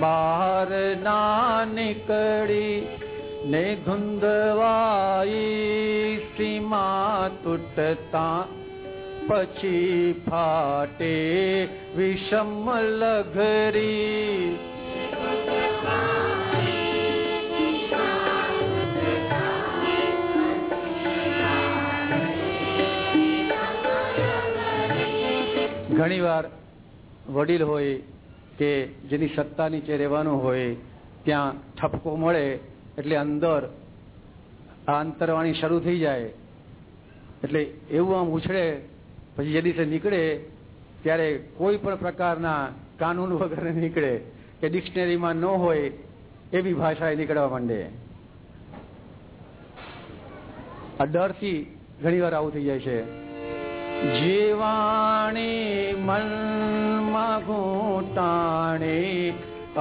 बहारि ने धुन्दवाय सीमा तूटता पशी फाटे विषम लघरी। ઘણીવાર વડીલ હોય કે જેની સત્તા નીચે રહેવાનું હોય, ત્યાં ઠપકો મળે એટલે અંદર આ અંતરવાણી શરૂ થઈ જાય. એટલે એવું આમ ઉછળે, પછી જે દિવસે નીકળે, ત્યારે કોઈ પણ પ્રકારના કાનૂન વગર નીકળે કે ડિક્શનરીમાં ન હોય, એવી ભાષાએ નીકળવા માંડે. આ ડરથી ઘણીવાર આવું થઈ જાય છે. जीवाणि मन्मभूताणि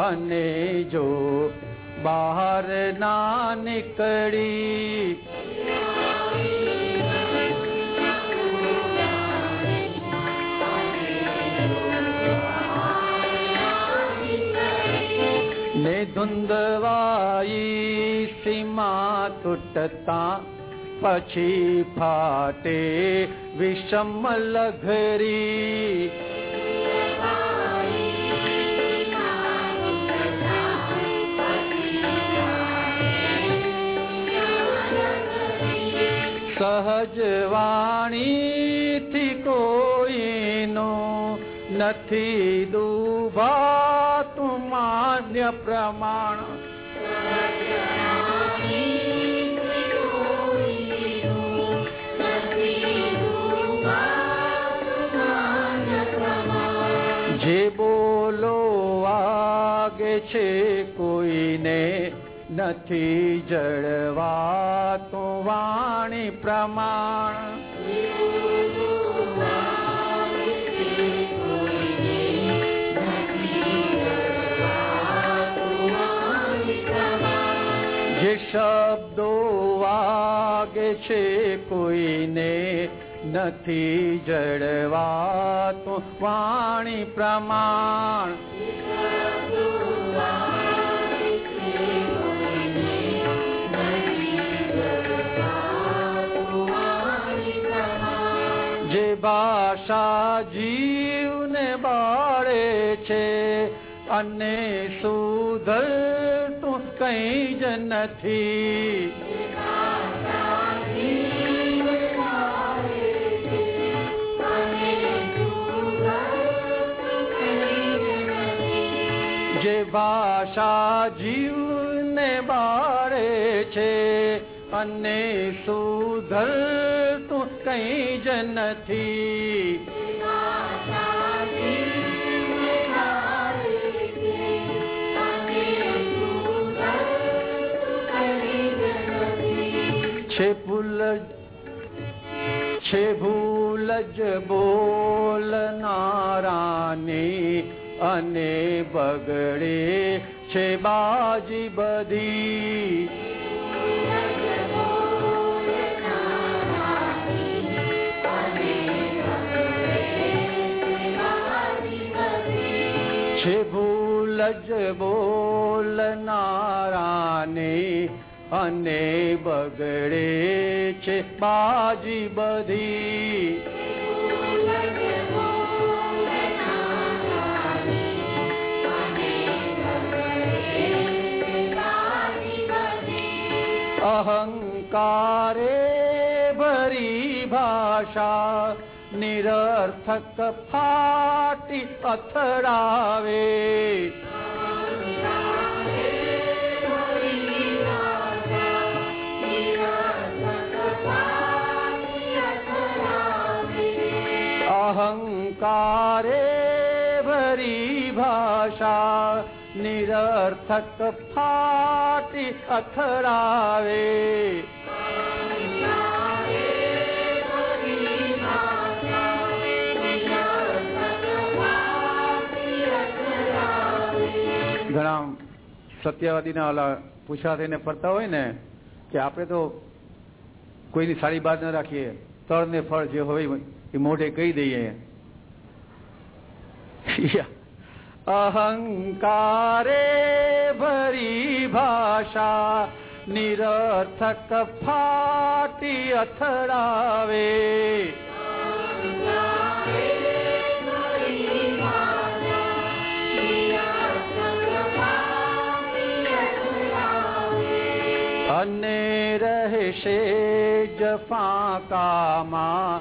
अने जो वाणि मल् मणि बाहारी सीमा टुटता પછી ફાટે વિષમ લઘરી. સહજ વાણીથી કોઈનું નથી દુભાતું માન્ય પ્રમાણ. જે બોલો વાગે છે કોઈને નથી જળવા તો વાણી પ્રમાણ. જે શબ્દો વાગે છે કોઈને નથી જડવાતું વાણી પ્રમાણ. જે ભાષા જીવને બાળે છે, અને સુધર તું કઈ જ નથી. ભાષા જીવને બાળે છે. અને સુધરતું કઈ જ નથી. છે ભૂલ છે ભૂલ જ બોલનારાની અને બગડે છે બાજી બધી. છે ભૂલ જ બોલનારાને અને બગડે છે બાજી બધી. अहङ्कारे रे भरी भाषा निरर्थक फाटि अथरावे अहङ्कारे भरी भाषा निरर्थ થક ફાટી અથડાવે. ઘણા સત્યવાદીના ઓલા પૂછા થઈને ફરતા હોય ને કે આપણે તો કોઈની સારી બાદ ન રાખીએ. તળ ને ફળ જે હોય એ મોઢે કહી દઈએ. अहङ्कारे भरी भाषा निरर्थक फाटि अथडावे अन्य वे जफा कामा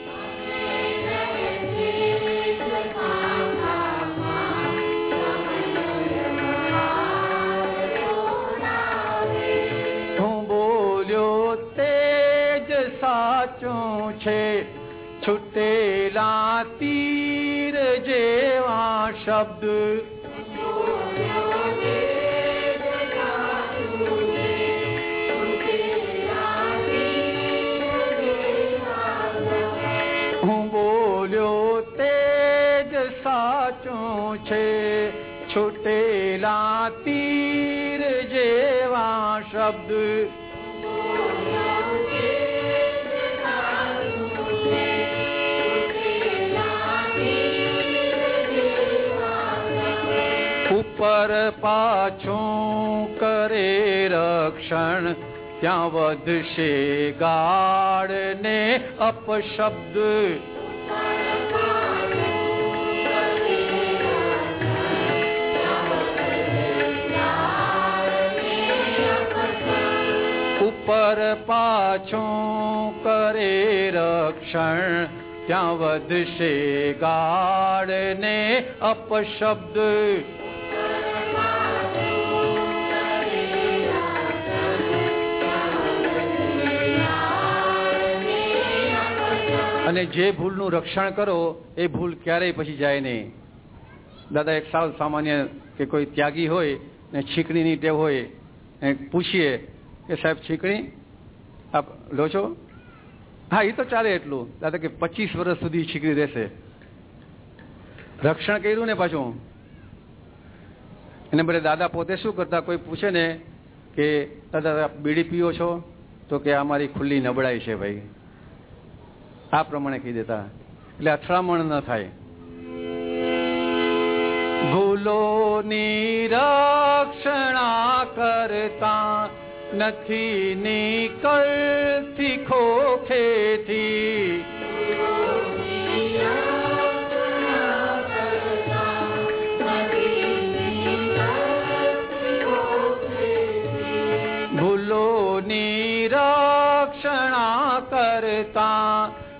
तीर जेवा शब्द। होलो तेज साचो छुटेला तीरजेवा शब्द। જેવા શબ્દ ઉપર પાછું કરે રક્ષણ ત્યાં વધશે ગાળ ને અપશબ્દ ઉપર પાછું કરે રક્ષણ ત્યાં વધશે ગાળ ને અપશબ્દ અને જે ભૂલનું રક્ષણ કરો, એ ભૂલ ક્યારેય પછી જાય નહીં. દાદા, એક સાવ સામાન્ય કે કોઈ ત્યાગી હોય ને છીકણીની ટેવ હોય ને પૂછીએ કે સાહેબ, છીકણી, આપ લો છો? હા એ તો ચાલે એટલું. દાદા, કે પચીસ વર્ષ સુધી છીકણી રહેશે. રક્ષણ કર્યું ને પાછું? એને બદલે દાદા, પોતે શું કરતા? કોઈ પૂછે ને કે, દાદા બીડી પીઓ છો? તો કે, આ મારી ખુલ્લી નબળાઈ છે ભાઈ. આ પ્રમાણે કહી દેતા. એટલે અથડામણ ન થાય. ભૂલો નિરક્ષણા કરતા નથી નીકળતી ખોખેથી.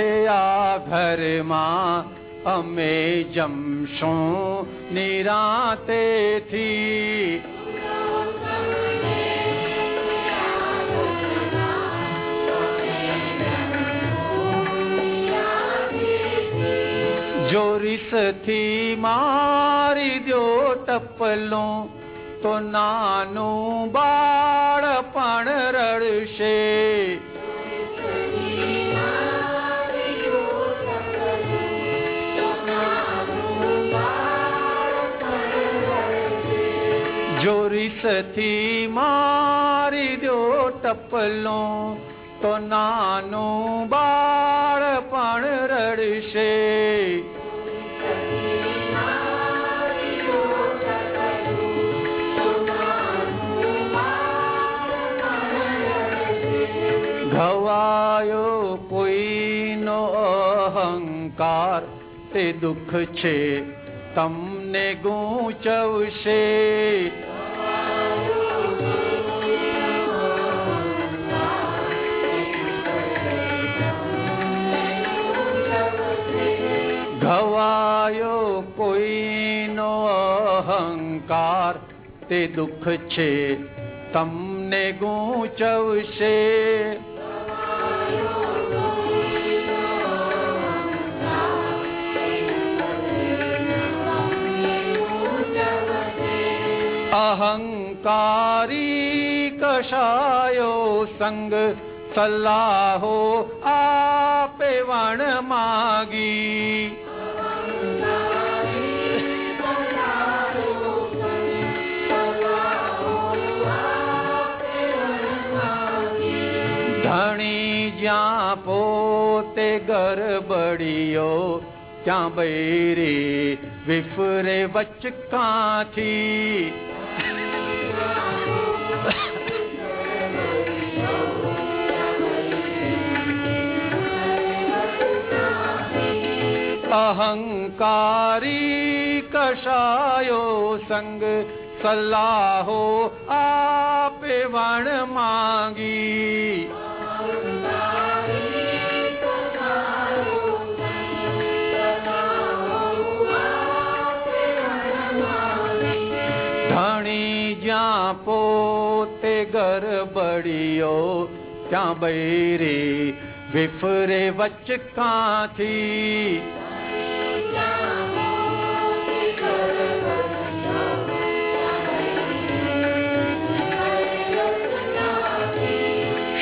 છે આ ઘરમાં અમે જમશું નિરાતેથી. જો રીસથી મારી દો ટપલું, તો નાનું બાળ પણ રડશે. સથી મારી દો ટપલો, તો નાનું બાળ પણ રડશે. ઘવાયો કોઈનો અહંકાર, તે દુઃખ છે, તમને ગૂંચવશે. ઘવાયો કોઈનો અહંકાર, તે દુઃખ છે, તમને ગૂંચવશે. અહંકારી કશાયો સંગ સલાહો આપે વણ માગી. પોતે ગરબડિયો ક્યાં બૈરી વિફરે વચકાથી અહંકારી કશાયો સંગ સલાહો આપે વણ માંગી. જ્યાં પોતે ગરબડિયો, ત્યાં બૈરી વિફરે વચકાથી.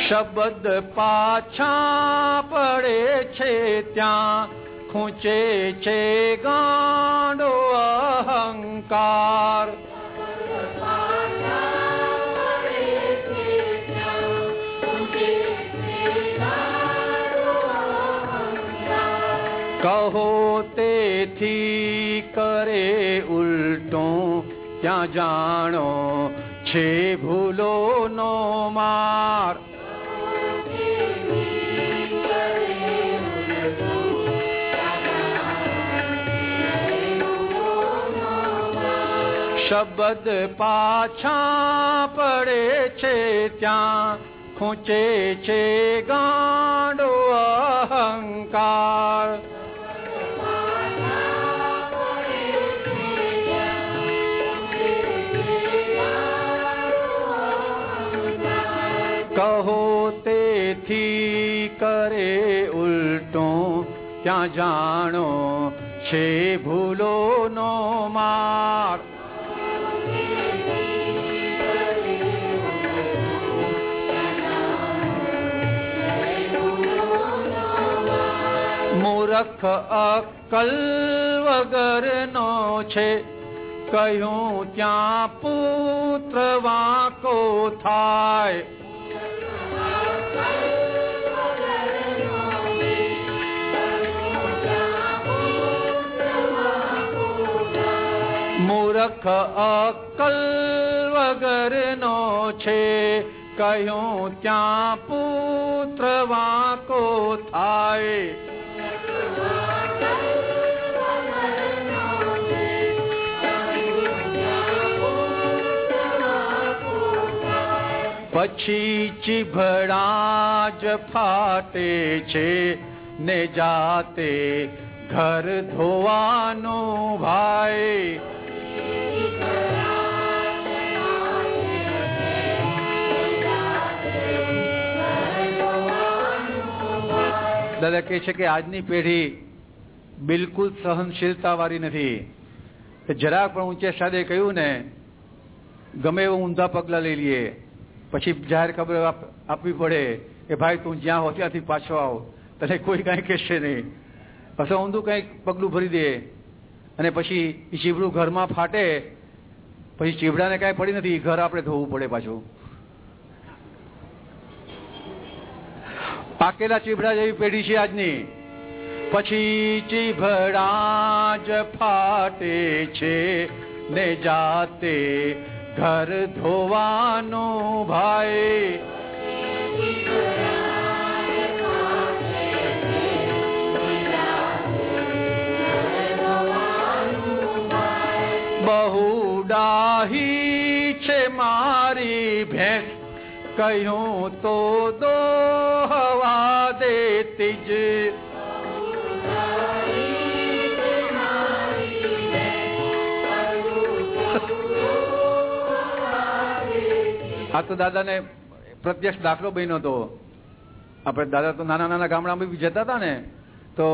શબ્દ પાછા પડે છે ત્યાં, ખૂંચે છે ગાંડો અહંકાર. उल्टो ताणो चे भूलो नो मार्। शब्द पा पडे तूचे चे गाडो अहङ्कार ત્યાં જાણો છે ભૂલોનો માર. મૂર્ખ અક્કલ વગરનો છે. કહ્યું ત્યાં પુત્ર વાંકો થાય. મૂર્ખ અકલ વગરનો છે. કહ્યું, ત્યાં પુત્ર વાંકો થાય. પછી ચીભડા જ ફાટે છે. ને જાતે ઘર ધોવાનું ભાઈ. દાદા કહે છે કે આજની પેઢી બિલકુલ સહનશીલતા વાળી નથી જરાક પણ ઊંચે સાદે કહ્યું ને, ગમે એવું ઊંધા પગલા લઈ લઈએ પછી જાહેર ખબર આપવી પડે કે ભાઈ તું જ્યાં હો ત્યાંથી પાછો આવ. તને કોઈ કાંઈ કહેશે નહીં. પછી ઊંધું કંઈક પગલું ભરી દે. અને પછી એ ચીબડું ઘરમાં ફાટે. પછી ચીબડાને કાંઈ પડી નથી. ઘર આપણે ધોવું પડે પાછું. પાકેલા ચીભડા જેવી પેઢી છે આજની. પછી ચીભડા જ ફાટે છે ને જાતે ઘર ધોવાનું ભાઈ. બહુ ડાહી છે મારી ભેંસ કહ્યું તો દોહવા દેતી જ આ તો દાદાને પ્રત્યક્ષ દાખલો બન્યો હતો આપણે દાદા તો નાના નાના ગામડામાં બી જતા હતા ને, તો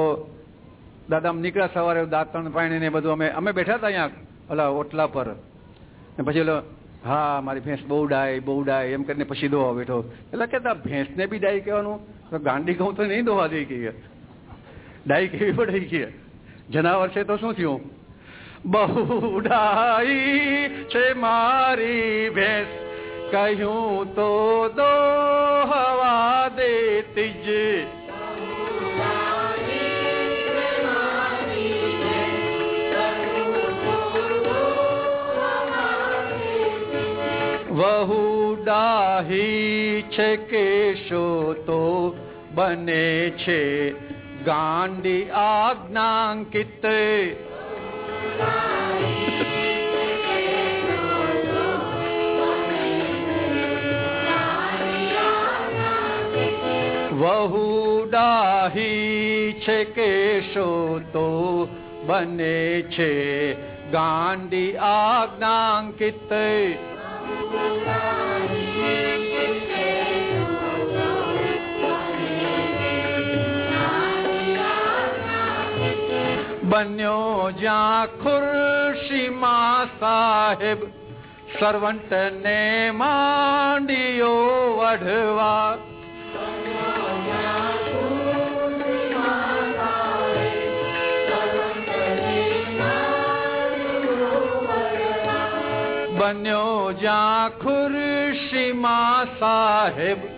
દાદા નીકળ્યા સવારે દાંતણ પાણી ને બધું અમે અમે બેઠા હતા અહીંયા, ઓલા ઓટલા પર. ને પછી હા, મારી ભેંસ બહુ ડાય બહુ ડાય, એમ કરીને પછી દોવા બેઠો. એટલે કેતા ભેંસને બી ડાય કહેવાનું? તો ગાંડી ઘઉં તો નહીં દોવા દઈ કહીએ. ડાય કેવી પડે કહીએ. જનાવર છે તો શું થયું? બહુ ડાઈ છે મારી ભેંસ. કહ્યું તો દોહવા દેતી જ. છે કેશો તો બને છે ગાંડી આજ્ઞાંકિત. બહુ ડાહી છે કેશો તો બને છે ગાંડી આજ્ઞાંકિત. बो जा खुर्शी मा साहिब सर्वंट ने मांडियो वढवा। बनियो जा खुर्शी मा साहिब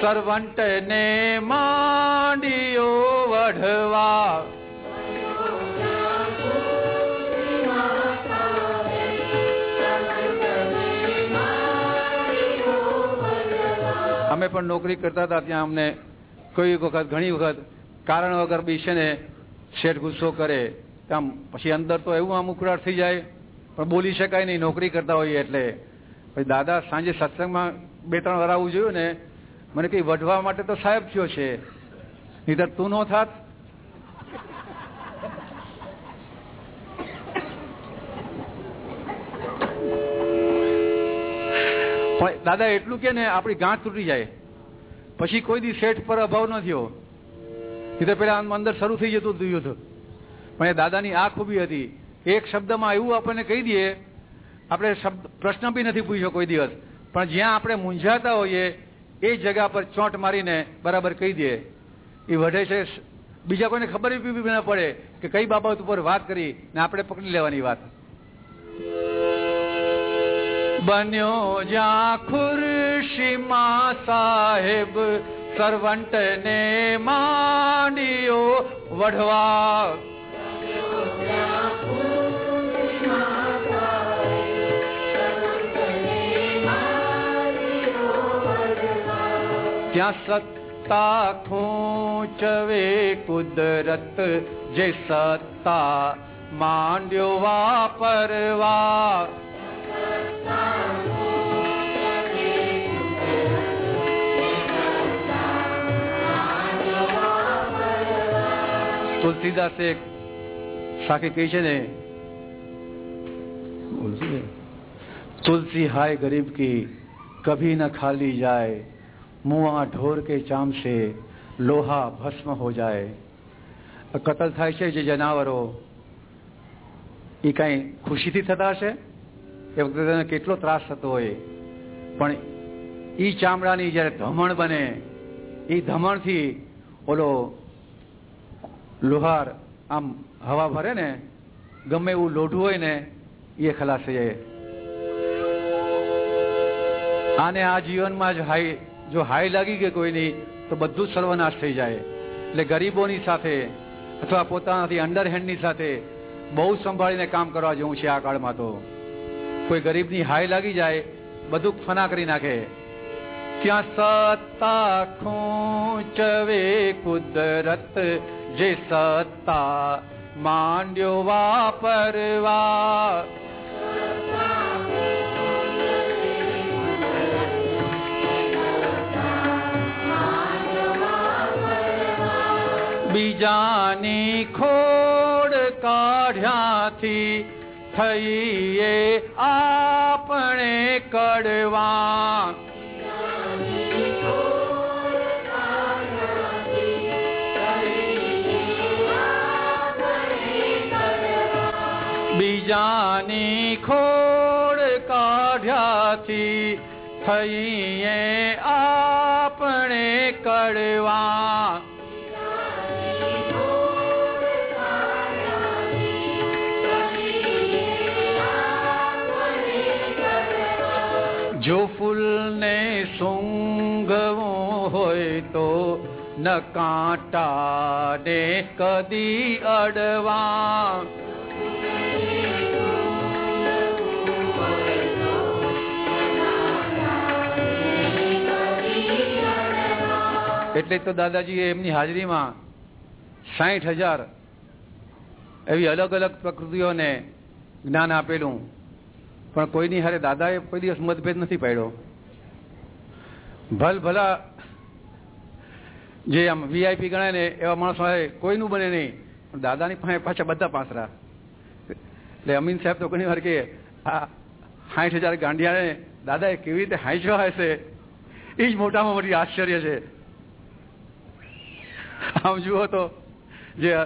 सर्वंट ने मांडियो वढवा। અમે પણ નોકરી કરતા હતા ત્યાં અમને કોઈ વખત, ઘણી વખત કારણ વગર બી છે ને શેઠ ગુસ્સો કરે, આમ પછી અંદર તો એવું આમ ઉકળાટ થઈ જાય, પણ બોલી શકાય નહીં, નોકરી કરતા હોઈએ એટલે. પછી દાદા સાંજે સત્સંગમાં બે ત્રણ વાર આવવું જોયું ને, મને કઈ વઢવા માટે તો સાહેબ થયો છે. નહીતર તું નો થાત પણ દાદા, એટલું કે ને આપણી ગાંઠ તૂટી જાય. પછી કોઈ દી શેઠ પર અભાવ ન થયો. એ તો પેલા અંદર શરૂ થઈ જતું હતું યુદ્ધ. પણ એ દાદાની આ ખૂબી હતી. એક શબ્દમાં એવું આપણને કહી દઈએ, આપણે શબ્દ, પ્રશ્ન બી નથી પૂછ્યો કોઈ દિવસ. પણ જ્યાં આપણે મૂંઝાતા હોઈએ, એ જગા પર ચોંટ મારીને બરાબર કહી દઈએ. એ વઢે છે, બીજા કોઈને ખબર બી ન પડે કે કઈ બાબત ઉપર વાત કરી ને આપણે પકડી લેવાની વાત. बनियो जा खुर्शिमा साहिब सर्वंट ने मानियो वढवा। सवण्टने सत्ता खो चवेद जाता मण्डो वा परवा તુલસીદાસ એક સાખી કહી છે ને તુલસી હાય ગરીબ કી, કભી ન ખાલી જાય મુવા ઢોર કે ચામસે લોહા ભસ્મ હો જાય. કતલ થાય છે જે જનાવરો એ કઈ ખુશીથી થતા હશે? એ વખતે તેને કેટલો ત્રાસ થતો હોય. પણ એ ચામડાની જ્યારે ધમણ બને એ ધમણથી ઓલો લોહાર આમ હવા ભરે ને, ગમે એવું લોઢું હોય ને, એ ખલાસ થઈ આને આ જીવનમાં જ હાઈ જો હાઈ લાગી ગઈ કોઈની, તો બધું જ સર્વનાશ થઈ જાય. એટલે ગરીબોની સાથે અથવા પોતાનાથી અંડરહેન્ડની સાથે બહુ સંભાળીને કામ કરવા જેવું છે આ કાળમાં તો. કોઈ ગરીબની હાઈ લાગી જાય, બધું ફના કરી નાખે. ત્યાં સત્તા ખૂંચવે કુદરત જે સત્તા માંડ્યો વાપરવા. બીજાની ખોડ કાઢ્યાથી થઈએ આપણે કડવા. થઈએ આપણે કડવા. જો ફૂલને સૂંઘવો હોય તો ન કાંટાને કદી અડવા. એટલે તો દાદાજીએ એમની હાજરીમાં સાઠ હજાર એવી અલગ અલગ પ્રકૃતિઓને જ્ઞાન આપેલું. પણ કોઈની હારે દાદાએ કોઈ દિવસ મતભેદ નથી પાડ્યો. ભલ ભલા જે આમ વીઆઈપી ગણાય ને એવા માણસો કોઈનું બને નહીં. પણ દાદાની પાસે પાછા બધા પાસરા. એટલે અમીન સાહેબ તો ઘણી વાર કે આ સાઠ હજાર ગાંડિયાને દાદાએ કેવી રીતે હાંચ્યો હશે? એ જ મોટામાં મોટી આશ્ચર્ય છે. આમ જુઓ તો જે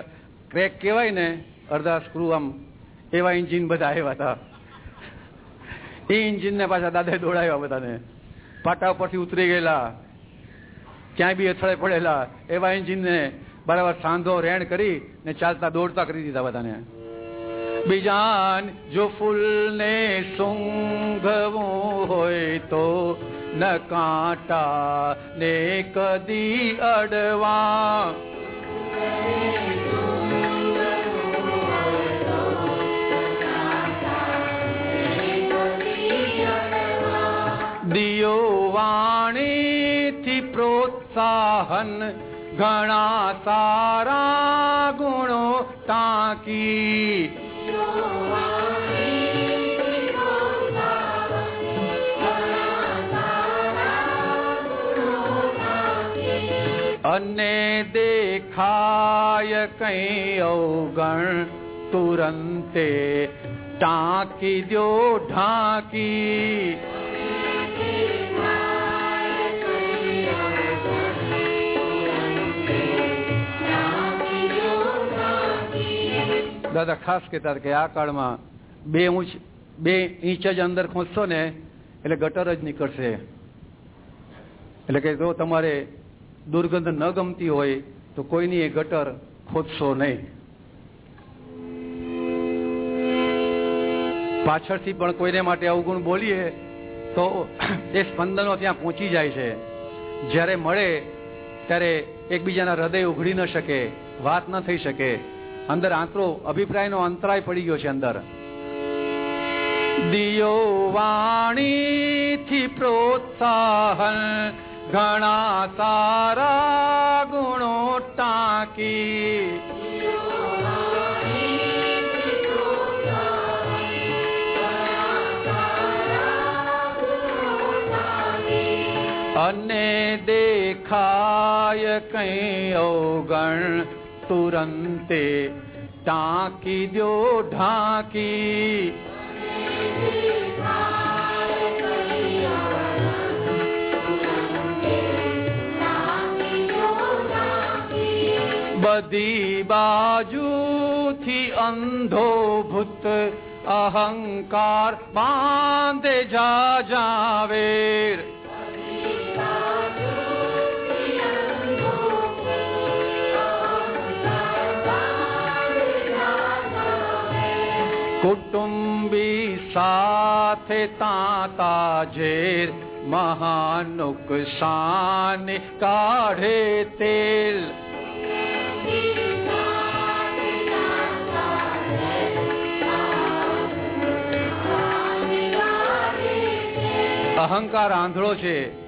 ક્રેક કહેવાય ને, અડધા સ્ક્રૂ આમ, એવા ઇન્જિન બધા આવ્યા હતા. એ ઇન્જિનને પાછા દાદા દોડાવ્યા બધાને. પાટા ઉપરથી ઉતરી ગયેલા. ક્યાંય બી અથડે પડેલા. એવા ઇન્જિનને બરાબર સાંધો રેણ કરી ને ચાલતા દોડતા કરી દીધા બધાને. બીજાન જો ફૂલને સૂંઘવું હોય તો ન કાંટા ને કદી અડવા દિયો વાણીથી પ્રોત્સાહન ઘણા સારા ગુણો ટાંકી अन्य के अवगण तन्ते टाकि दो ढाकी। દાદા, ખાસ કહેતા કે આ કાળમાં બે ઊંચ, બે ઇંચ જ અંદર ખોંચશો ને, એટલે ગટર જ નીકળશે. એટલે કે જો તમારે દુર્ગંધ ન ગમતી હોય, તો કોઈની એ ગટર ખોદશો નહીં. પાછળથી પણ કોઈને માટે અવગુણ બોલીએ, તો એ સ્પંદનો ત્યાં પહોંચી જાય છે. જ્યારે મળે, ત્યારે એકબીજાના હૃદય ઉઘડી ન શકે, વાત ન થઈ શકે. અંદર આંતરો અભિપ્રાયનો અંતરાય પડી ગયો છે અંદર. દિયો વાણીથી પ્રોત્સાહન, ઘણા સારા ગુણો ટાંકી. અને દેખાય કઈ અવગણ તુરંતે ટાંકી દો ઢાંકી બધી બાજુથી અંધો ભૂત અહંકાર બાંધે જા જાવેર સાથે તાતા ઝેર મહાનુકસાન કાઢે તેલ અહંકાર આંધળો છે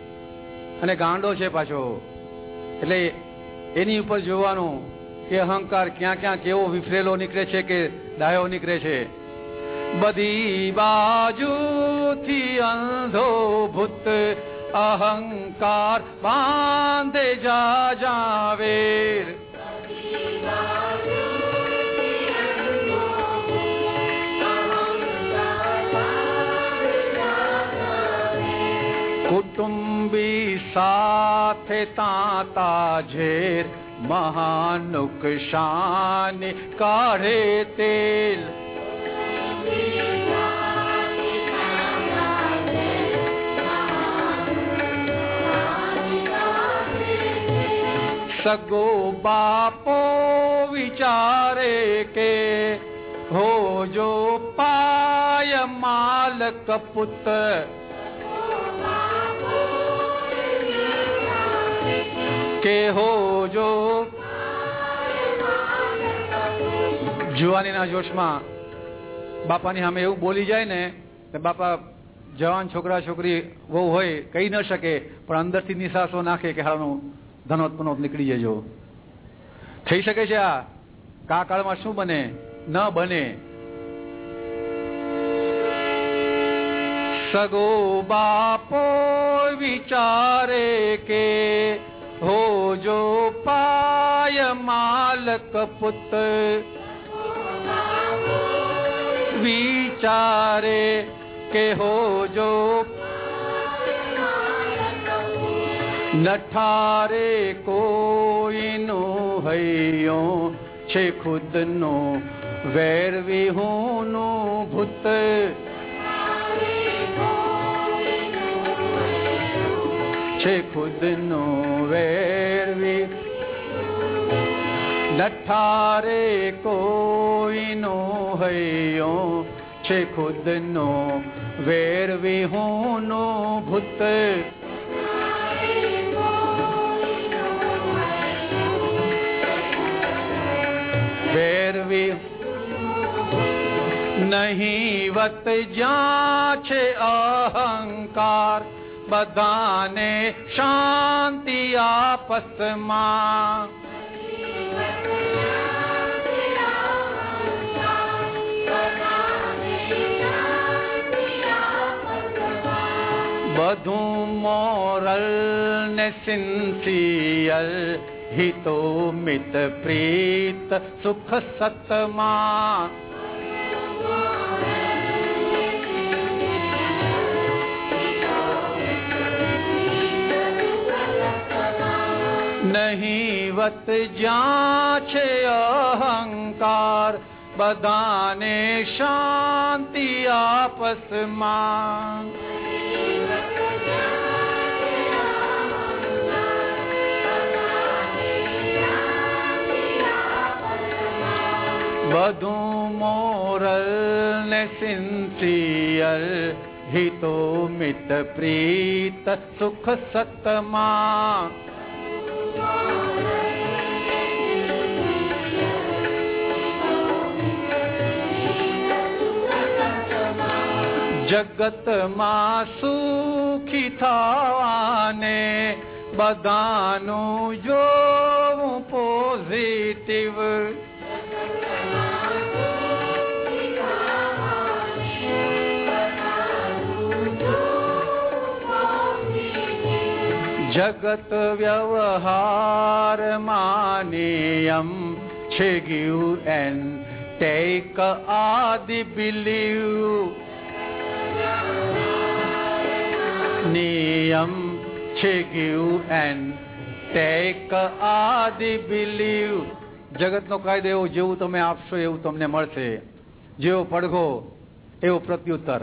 અને ગાંડો છે પાછો. એટલે એની ઉપર જોવાનું કે અહંકાર ક્યાં ક્યાં કેવો વિફરેલો નીકળે છે કે ડાયો નીકળે છે. जूी अन्धोभूत अहङ्कारे कुटुम्बी साथ ता ताजेर महाने तेल। સગો બાપો વિચારે કે, હો પાય માલક પુત્ર. કે, હો જુવાનીના જોશમાં બાપાની સામે એવું બોલી જાય ને કે બાપા, જવાન છોકરા છોકરી બહુ હોય, કહી ન શકે, પણ અંદરથી નિશાસો નાખે કે હાલનું ધનોત નીકળી જજો. થઈ શકે છે આ. કાકાળમાં શું બને? ન બને. સગો બાપો વિચારે કે હો જો પાય માલક પુત્ર. વિચારે કે હો જો नठारे कोई नो हयो छे खुद नो वैरविहो नो भूत। छे खुद नो वैर वेरी नठारे कोई नो हयो छे खुद नो भूत। વેરવી નહીવત જ્યાં છે અહંકાર બધાને શાંતિ આપસમાં. બધું મોરલ ને સિન્સિયલ હિતો મિત પ્રીત સુખ સતમાં નહીવત જ્યાં છે અહંકાર બધાને શાંતિ આપસમાં બધું મોરલ ને સિન્સિયર હિતો મિત પ્રીત સુખ સતમાં જગતમાં સુખી થવાને બધાનું જોવું પોઝિટિવ જગત વ્યવહાર માનિયમ છે ગયું એન ટેક આદિ બિલીવ નિયમ છે ગયું એન ટેક આદિ બિલીવ જગતનો કાયદો એવો જેવું તમે આપશો એવું તમને મળશે. જેવો પડઘો, એવો પ્રત્યુત્તર.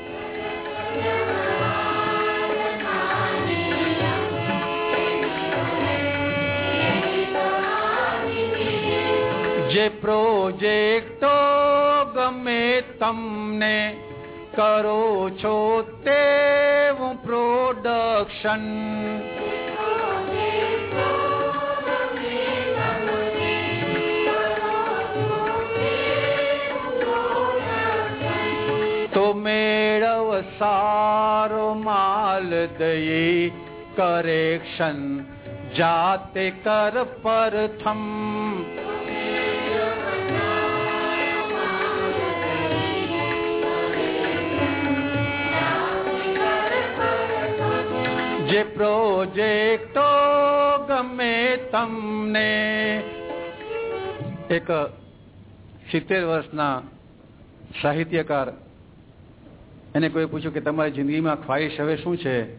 જે પ્રોજેક્ટો ગમે તમને કરો છો તેવું પ્રોડક્શન સારો માલ દઈ કરેક્શન જાતે કર પ્રથમ. જે પ્રોજેક્ટો ગમે તમને. એક સિત્તેર વર્ષના સાહિત્યકાર એને કોઈ પૂછ્યું કે તમારી જિંદગીમાં ખ્વાહિશ હવે શું છે?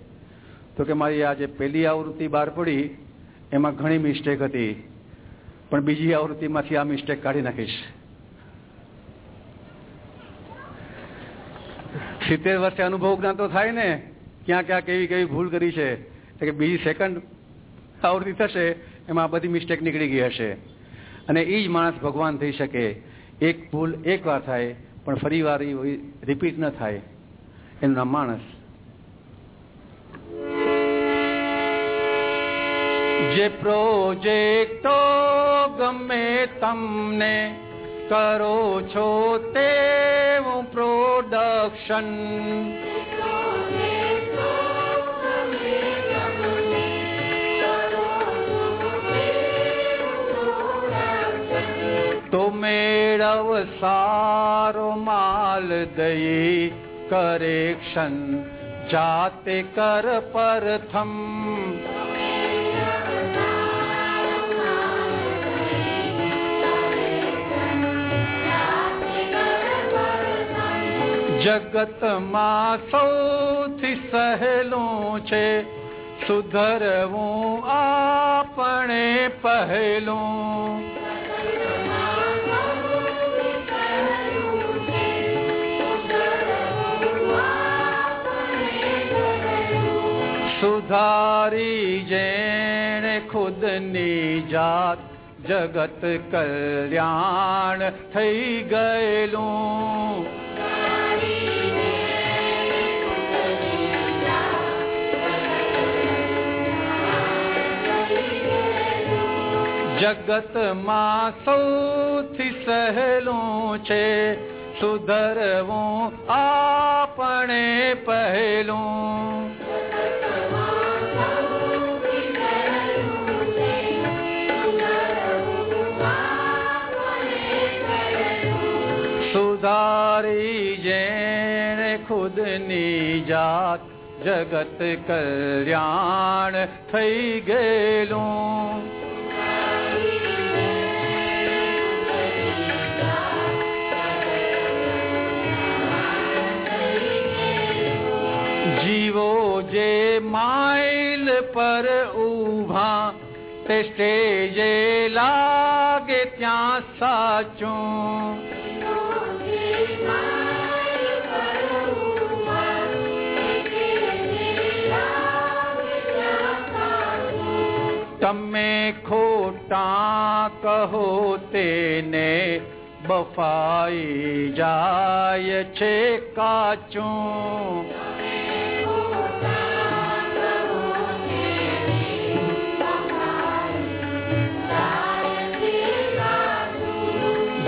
તો કે મારી આ જે પહેલી આવૃત્તિ બહાર પડી, એમાં ઘણી મિસ્ટેક હતી. પણ બીજી આવૃત્તિમાંથી આ મિસ્ટેક કાઢી નાખીશ. સિત્તેર વર્ષે અનુભવ જ્ઞાન તો થાય ને, ક્યાં ક્યાં કેવી કેવી ભૂલ કરી છે. કે બીજી સેકન્ડ આવૃત્તિ થશે, એમાં આ બધી મિસ્ટેક નીકળી ગઈ હશે. અને એ જ માણસ ભગવાન થઈ શકે. એક ભૂલ એક થાય, પણ ફરી વાર રિપીટ ન થાય. એનું નામ માણસ. જે પ્રોજેક્ટો ગમે તમને કરો છો તેવું પ્રોડક્શન. તો મેળવ સારો માલ દઈ करेक्षन् जाते कर परथम्। जगत मा सौथि छे चे आपणे पहेल। સુધારી જેણે ખુદની જાત, જગત કલ્યાણ થઈ ગયેલું. જગતમાં સૌથી સહેલું છે, સુધરવું આપણે પહેલું. ખુદની જાત જગત કલ્યાણ થઈ ગયેલું જીવો જે માઇલ પર ઊભા તે સ્ટેજે લાગે ત્યાં સાચું તમે ખોટા કહો તેને બફાઈ જાય છે કાચું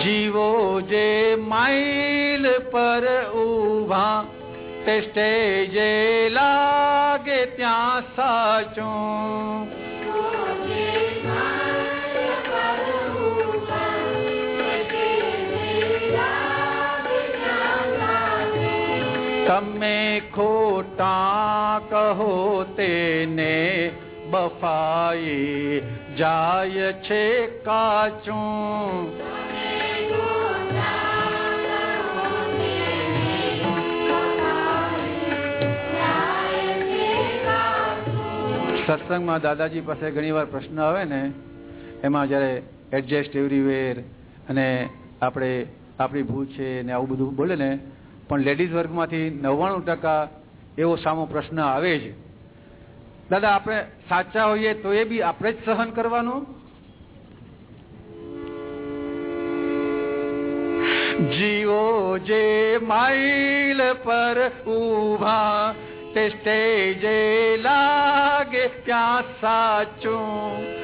જીવો જે માઇલ પર ઊભા તે સ્ટેજે લાગે ત્યાં સાચું તમે ખોટા કહો તેને, બફાઈ જાય છે કાચું. સત્સંગમાં દાદાજી પાસે ઘણીવાર પ્રશ્ન આવે ને, એમાં જ્યારે એડજસ્ટ એવરીવેર અને આપણે આપણી ભૂલ છે ને આવું બધું બોલે ને પણ લેડીઝ વર્ગમાંથી નવ્વાણું ટકા એવો સામો પ્રશ્ન આવે છે. દાદા, આપણે સાચા હોઈએ તો એ બી આપણે જ સહન કરવાનું? જીવો જે માઇલ પર ઊભા, તે સ્ટેજે લાગે ત્યાં સાચું.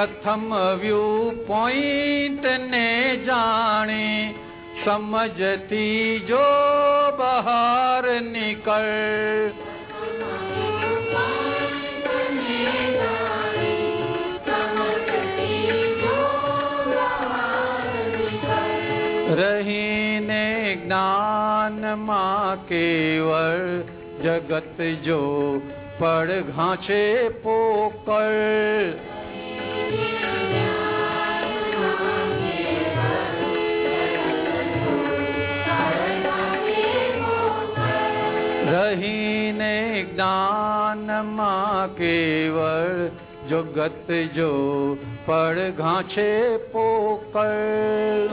પ્રથમ વ્યૂ પોઈન્ટ ને જાણી સમજથી જો બહાર નીકળ રહીને જ્ઞાનમાં કેવળ જગત જો પડઘા છે પોકળ રહીને જ્ઞાનમાં કેવળ જગત જો પડઘા છે પોકળ.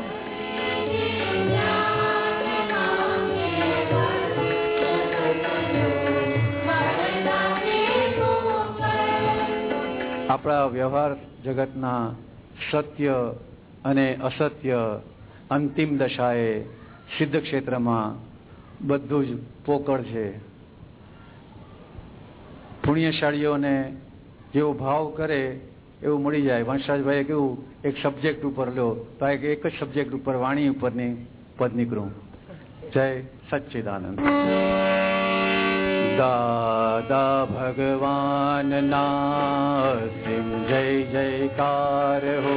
આપણા વ્યવહાર જગતના સત્ય અને અસત્ય અંતિમ દશાએ સિદ્ધ ક્ષેત્રમાં બધું જ પોકળ છે. પુણ્યશાળીઓને જેવો ભાવ કરે એવું મળી જાય. વંશરાજભાઈએ કેવું એક સબ્જેક્ટ ઉપર લો તો એક જ સબ્જેક્ટ ઉપર વાણી ઉપરની પદ નીકળું. જય સચ્ચિદાનંદ. દાદા ભગવાનના સિંહ જય જયકાર હો.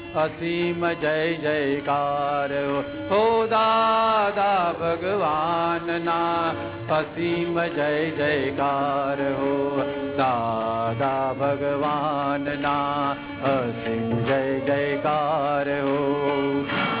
असीम जय जयकार। हो दादा भगवान्ना असीम जय जयकार। हो दादा भगवान् असीम जय जयकार। हो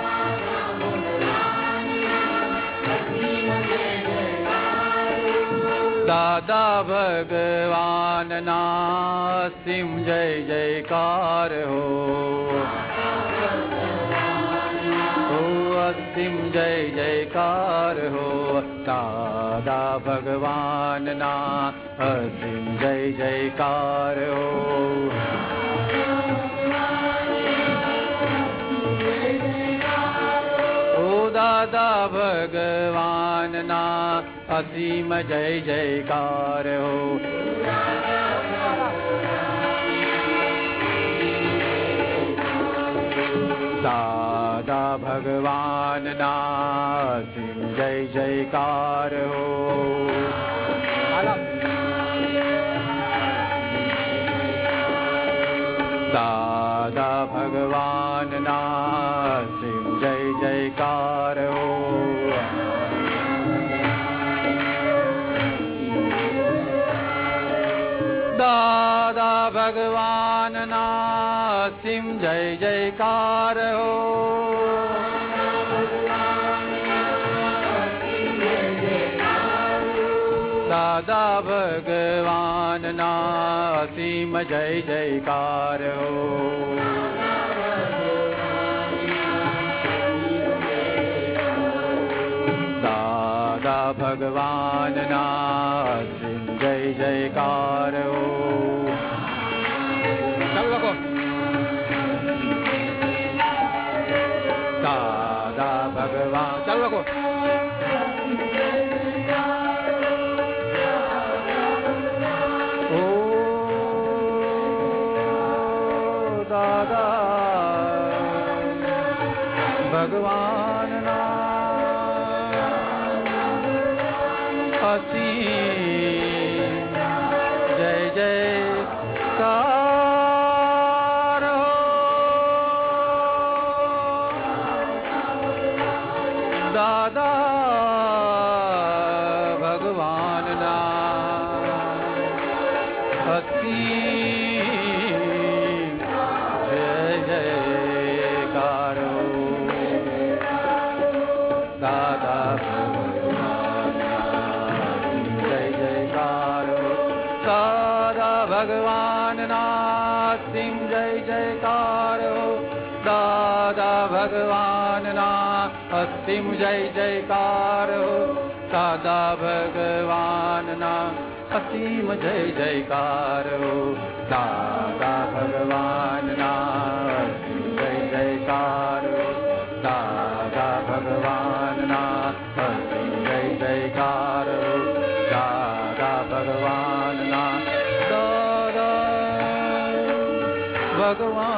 दादा भगवना नासिं जय जयकार हो। जयकारं जय जयकार हो। ददा भगवान् नासिं जय जयकार हो। दादा ददा भगवन्ना असीम जय जयकार हो। सादा भगवान् नाम जय जयकार हो। दादा भगवान् ना दादा भगवान् नासिं जय जयकार हो। दादा भगवान् नासिंह जय जयकार सा भगवान् भगवान् नासिं जय जयकारो ददा भगवान् ना हसिं जय जयकारो ददा भगवान् असीम जय जयकारो दादा भगवान् नासिम जय जयकार other one.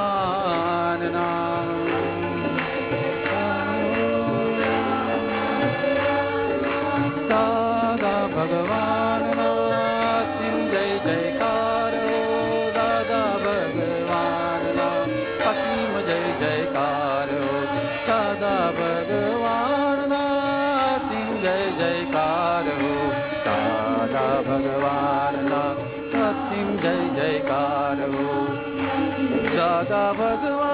Bhagavad